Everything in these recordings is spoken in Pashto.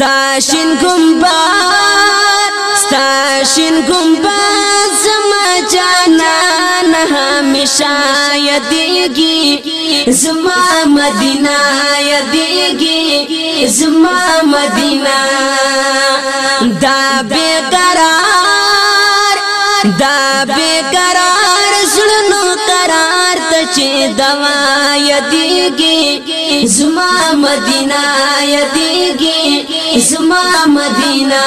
ستاشین گمبار ستاشین گمبار زما جانان همیشا یادیږي زما مدینه یادیږي زما مدینه دا بے قرار دا بے قرار چې دوا یتیږي زما مدینہ یتیږي زما مدینہ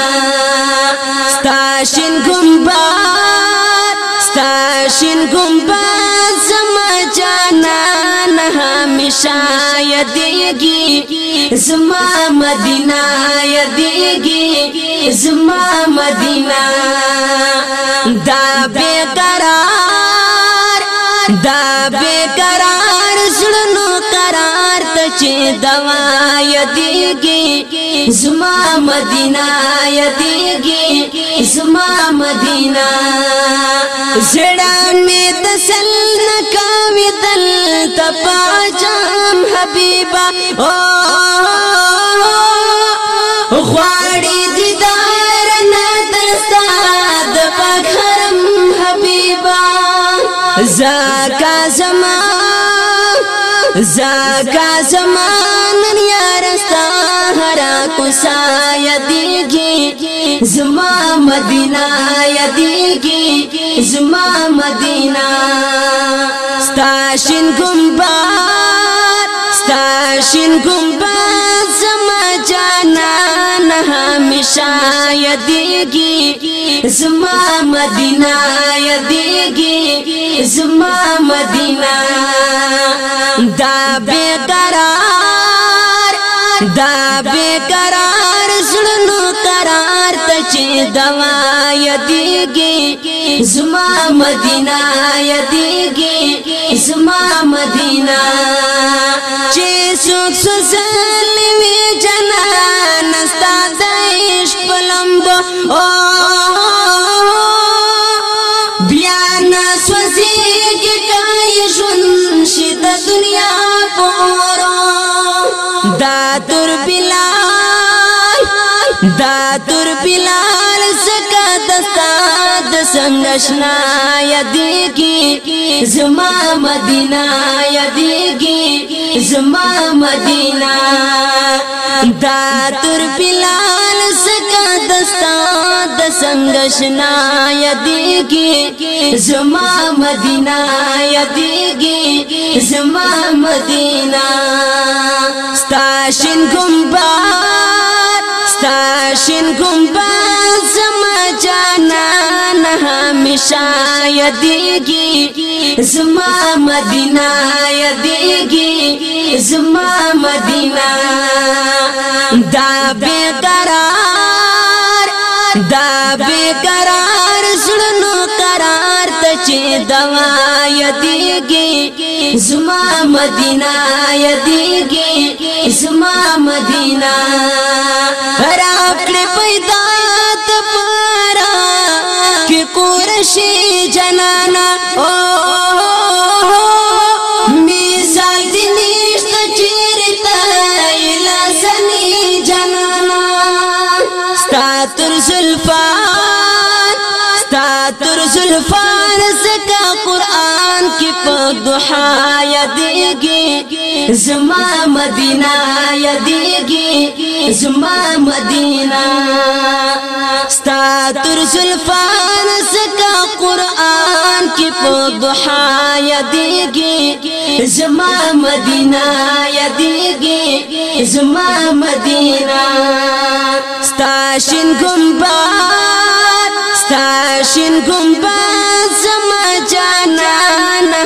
ستاشن ګمبات ستاشن ګمبات زما جانان همیشه یتیږي زما مدینہ یتیږي زما مدینہ دا به دا بے قرار زڑنو قرار تچے دوا یدی گی زما مدینہ یدی گی زما مدینہ زڑا میں تسل نکاوی دل تپا جام حبیبہ او زکا زما زکا زما نن یارستا هر کوسا یدیږي زما مدینہ یدیږي زما مدینہ ستاشین ګمبا ستاشین ګمبا زما جان हमेशा यदेगी जुमा मदीना यदेगी जुमा मदीना दाबे करार दाबे करार सुनो करार तचे दवा यदेगी जुमा मदीना यदेगी जुमा मदीना चे सुख सुसल में जना नस्ता او بیا نسوځي کې کای ژوند شي د دنیا پورو دا تر بلال دا تر بلال زکه دستا د څنګه نشنا یادېږي زما مدینه یادېږي زما مدینه دا تر بلال زکا دستا د څنګه شنا یدیږي زما مدینہ یدیږي زما مدینہ ستا شین ګمبا ستا شین ګمبا نه همیشه یادېږي زما مدینه یادېږي زما مدینه دا بیقرار دا بیقرار زړونو قرار ته چې دوا یادېږي زما مدینه یادېږي زما مدینه را کړې پیدا شي جنانا او مثال دې نشته چیرته لاسني جنانا ستاتر زلفان ستاتر زلفان زکه قران کی په دوحا دیگی زما مدینه یادېږي زما مدینه ستا تر زلفان زکا قران کې په دوحا یادېږي زما مدینه یادېږي زما مدینه ستا شین ګمبا ستا شین زما جان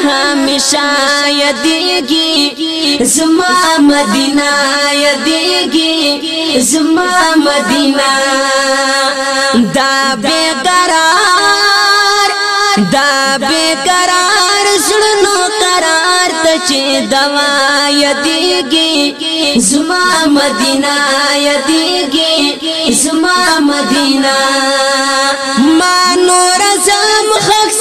ہمیشہ یادېږي زما مدینہ یادېږي زما مدینہ دا بے قرار دا بے قرار زړونو قرار ته چې دوا یادېږي زما مدینہ یادېږي زما مدینہ ما نور زم خخ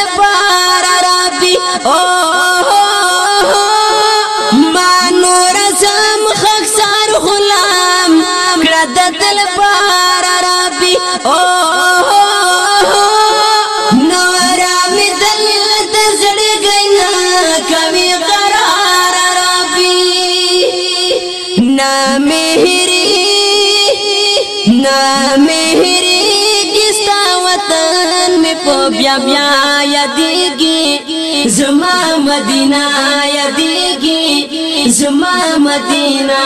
البار ربي ما نور زم خکسار غلام کړه د دل بار ربي نور مې دل د زړه غنا کوي قرار ربي نا مهري نا مهري کیستا وطن په بیا بیا یادېږي زما مدینه یادېږي زما مدینه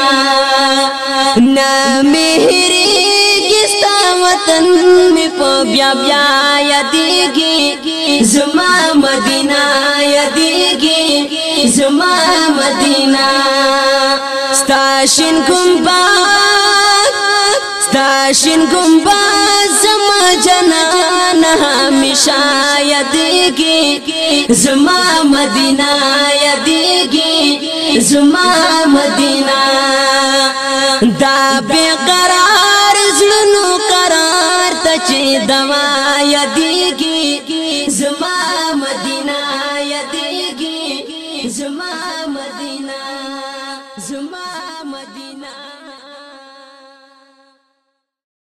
نه مهریږي ستا وطن مې په بیا بیا یادېږي زما مدینه یادېږي زما مدینه ستا شین کوم پاک ستا شین کوم پاک زما جنان همیشه یادېږي زما مدینه یادېږي زما مدینه دا بے قرار زړونو قرار ته چې دوا یادېږي زما